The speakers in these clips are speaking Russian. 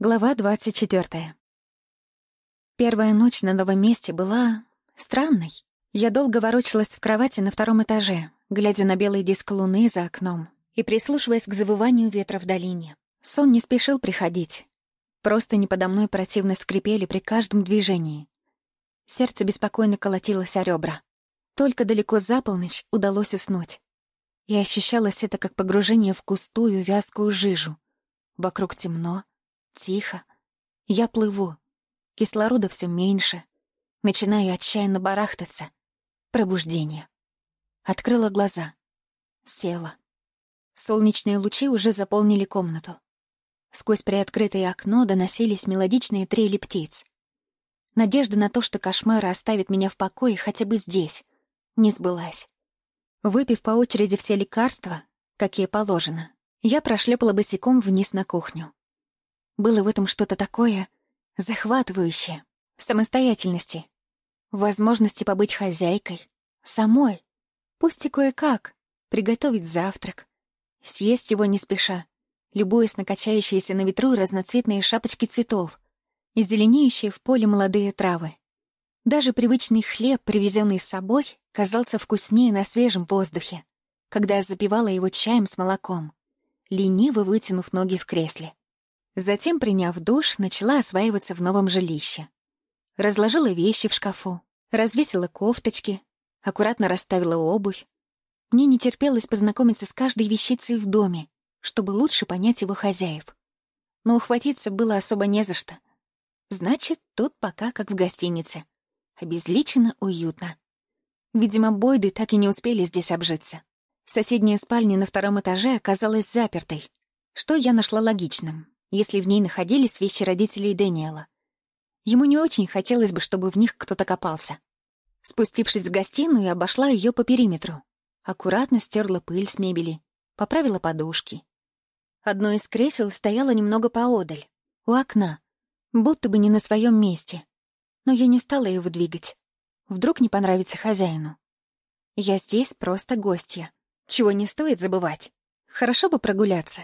Глава двадцать четвертая. Первая ночь на новом месте была... странной. Я долго ворочалась в кровати на втором этаже, глядя на белый диск луны за окном и прислушиваясь к завыванию ветра в долине. Сон не спешил приходить. Просто не подо мной противно скрипели при каждом движении. Сердце беспокойно колотилось о ребра. Только далеко за полночь удалось уснуть. И ощущалось это как погружение в густую вязкую жижу. Вокруг темно, Тихо. Я плыву. Кислорода все меньше. Начинаю отчаянно барахтаться. Пробуждение. Открыла глаза. Села. Солнечные лучи уже заполнили комнату. Сквозь приоткрытое окно доносились мелодичные трели птиц. Надежда на то, что кошмары оставят меня в покое хотя бы здесь, не сбылась. Выпив по очереди все лекарства, какие положено, я прошлепала босиком вниз на кухню. Было в этом что-то такое захватывающее, самостоятельности, возможности побыть хозяйкой, самой, пусть и кое-как, приготовить завтрак, съесть его не спеша, любуясь на на ветру разноцветные шапочки цветов и зеленеющие в поле молодые травы. Даже привычный хлеб, привезенный с собой, казался вкуснее на свежем воздухе, когда я запивала его чаем с молоком, лениво вытянув ноги в кресле. Затем, приняв душ, начала осваиваться в новом жилище. Разложила вещи в шкафу, развесила кофточки, аккуратно расставила обувь. Мне не терпелось познакомиться с каждой вещицей в доме, чтобы лучше понять его хозяев. Но ухватиться было особо не за что. Значит, тут пока как в гостинице. Обезличенно, уютно. Видимо, Бойды так и не успели здесь обжиться. Соседняя спальня на втором этаже оказалась запертой, что я нашла логичным если в ней находились вещи родителей Дэниела. Ему не очень хотелось бы, чтобы в них кто-то копался. Спустившись в гостиную, обошла ее по периметру. Аккуратно стерла пыль с мебели, поправила подушки. Одно из кресел стояло немного поодаль, у окна, будто бы не на своем месте. Но я не стала его двигать. Вдруг не понравится хозяину. Я здесь просто гостья, чего не стоит забывать. Хорошо бы прогуляться,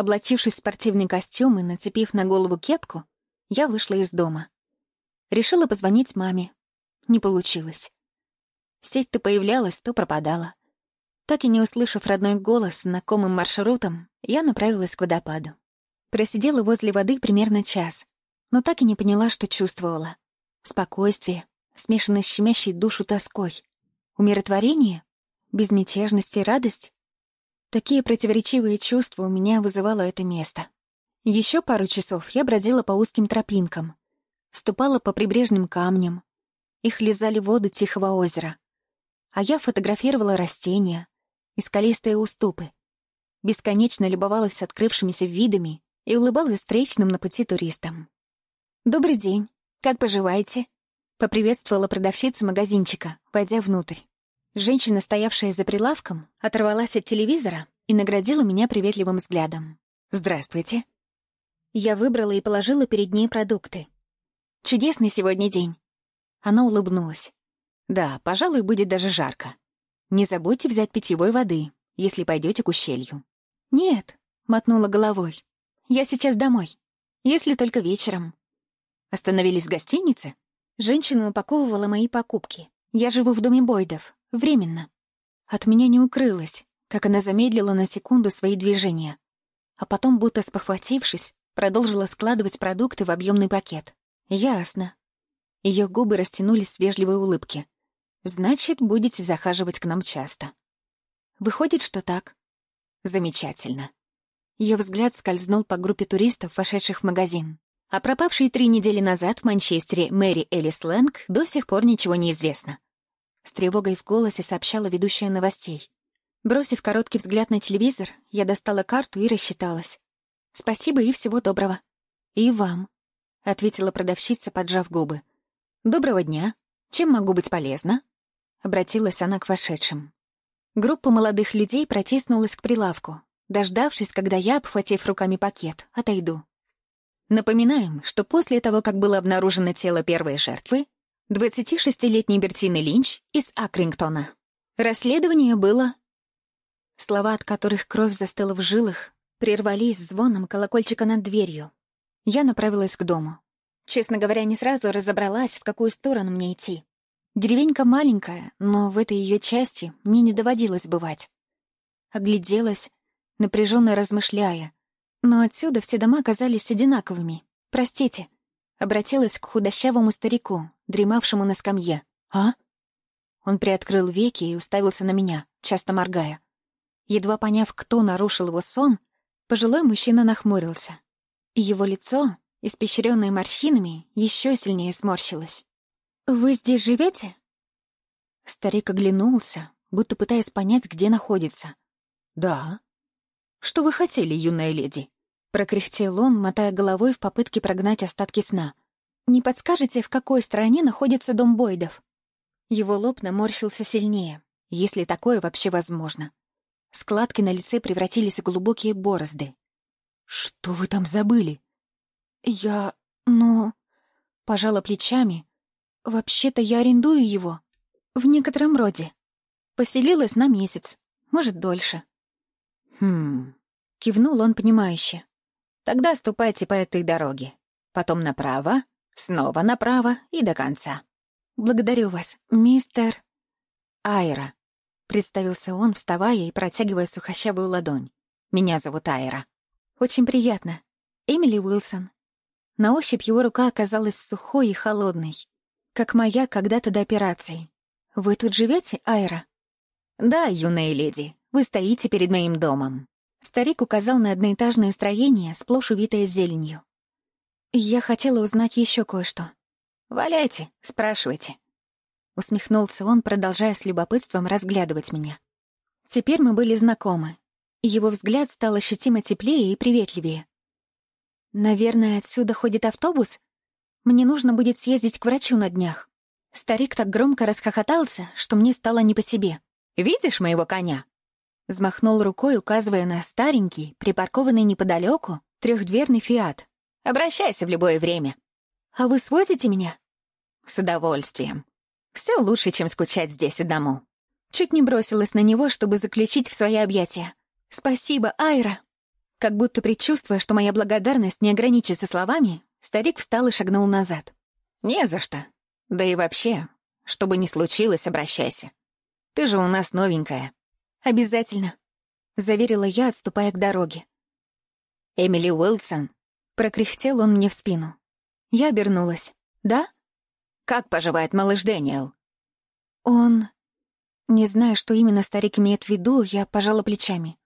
Облачившись в спортивный костюм и нацепив на голову кепку, я вышла из дома. Решила позвонить маме. Не получилось. Сеть то появлялась, то пропадала. Так и не услышав родной голос знакомым маршрутом, я направилась к водопаду. Просидела возле воды примерно час, но так и не поняла, что чувствовала. Спокойствие, смешанное с щемящей душу тоской. Умиротворение, безмятежность и радость. Такие противоречивые чувства у меня вызывало это место. Еще пару часов я бродила по узким тропинкам, ступала по прибрежным камням. Их лизали воды тихого озера. А я фотографировала растения и скалистые уступы. Бесконечно любовалась открывшимися видами и улыбалась встречным на пути туристам. «Добрый день. Как поживаете?» — поприветствовала продавщица магазинчика, войдя внутрь. Женщина, стоявшая за прилавком, оторвалась от телевизора и наградила меня приветливым взглядом. «Здравствуйте». Я выбрала и положила перед ней продукты. «Чудесный сегодня день». Она улыбнулась. «Да, пожалуй, будет даже жарко. Не забудьте взять питьевой воды, если пойдете к ущелью». «Нет», — мотнула головой. «Я сейчас домой. Если только вечером». Остановились в гостинице? Женщина упаковывала мои покупки. Я живу в доме Бойдов, Временно. От меня не укрылось, как она замедлила на секунду свои движения, а потом, будто спохватившись, продолжила складывать продукты в объемный пакет. Ясно. Ее губы растянулись в вежливой улыбке. Значит, будете захаживать к нам часто. Выходит, что так. Замечательно. Ее взгляд скользнул по группе туристов, вошедших в магазин. О пропавшей три недели назад в Манчестере Мэри Элис Лэнг до сих пор ничего не известно. С тревогой в голосе сообщала ведущая новостей. Бросив короткий взгляд на телевизор, я достала карту и рассчиталась. «Спасибо и всего доброго». «И вам», — ответила продавщица, поджав губы. «Доброго дня. Чем могу быть полезна?» Обратилась она к вошедшим. Группа молодых людей протиснулась к прилавку, дождавшись, когда я, обхватив руками пакет, отойду. Напоминаем, что после того, как было обнаружено тело первой жертвы, 26-летний Бертины Линч из Акрингтона. Расследование было... Слова, от которых кровь застыла в жилах, прервались звоном колокольчика над дверью. Я направилась к дому. Честно говоря, не сразу разобралась, в какую сторону мне идти. Деревенька маленькая, но в этой ее части мне не доводилось бывать. Огляделась, напряженно размышляя. Но отсюда все дома казались одинаковыми. Простите. Обратилась к худощавому старику, дремавшему на скамье. «А?» Он приоткрыл веки и уставился на меня, часто моргая. Едва поняв, кто нарушил его сон, пожилой мужчина нахмурился. И его лицо, испещренное морщинами, еще сильнее сморщилось. «Вы здесь живете? Старик оглянулся, будто пытаясь понять, где находится. «Да». «Что вы хотели, юная леди?» Прокряхтел он, мотая головой в попытке прогнать остатки сна. «Не подскажете, в какой стране находится дом Бойдов?» Его лоб наморщился сильнее, если такое вообще возможно. Складки на лице превратились в глубокие борозды. «Что вы там забыли?» «Я... ну...» Пожала плечами. «Вообще-то я арендую его. В некотором роде. Поселилась на месяц, может, дольше». «Хм...» — кивнул он понимающе. «Тогда ступайте по этой дороге. Потом направо, снова направо и до конца. Благодарю вас, мистер...» «Айра», — представился он, вставая и протягивая сухощавую ладонь. «Меня зовут Айра». «Очень приятно. Эмили Уилсон». На ощупь его рука оказалась сухой и холодной, как моя когда-то до операции. «Вы тут живете, Айра?» «Да, юная леди, вы стоите перед моим домом». Старик указал на одноэтажное строение, сплошь увитое зеленью. «Я хотела узнать еще кое-что». «Валяйте, спрашивайте». Усмехнулся он, продолжая с любопытством разглядывать меня. Теперь мы были знакомы. Его взгляд стал ощутимо теплее и приветливее. «Наверное, отсюда ходит автобус? Мне нужно будет съездить к врачу на днях». Старик так громко расхохотался, что мне стало не по себе. «Видишь моего коня?» Взмахнул рукой, указывая на старенький, припаркованный неподалеку, трехдверный «Фиат». «Обращайся в любое время». «А вы свозите меня?» «С удовольствием. Все лучше, чем скучать здесь одному». Чуть не бросилась на него, чтобы заключить в свои объятия. «Спасибо, Айра!» Как будто предчувствуя, что моя благодарность не ограничится словами, старик встал и шагнул назад. «Не за что. Да и вообще, что бы ни случилось, обращайся. Ты же у нас новенькая». «Обязательно», — заверила я, отступая к дороге. «Эмили Уилсон», — прокряхтел он мне в спину. Я обернулась. «Да?» «Как поживает малыш Дэниел?» «Он...» Не зная, что именно старик имеет в виду, я пожала плечами.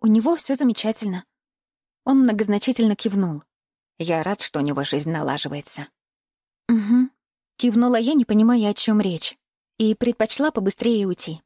У него все замечательно. Он многозначительно кивнул. Я рад, что у него жизнь налаживается. Угу. Кивнула я, не понимая, о чем речь, и предпочла побыстрее уйти.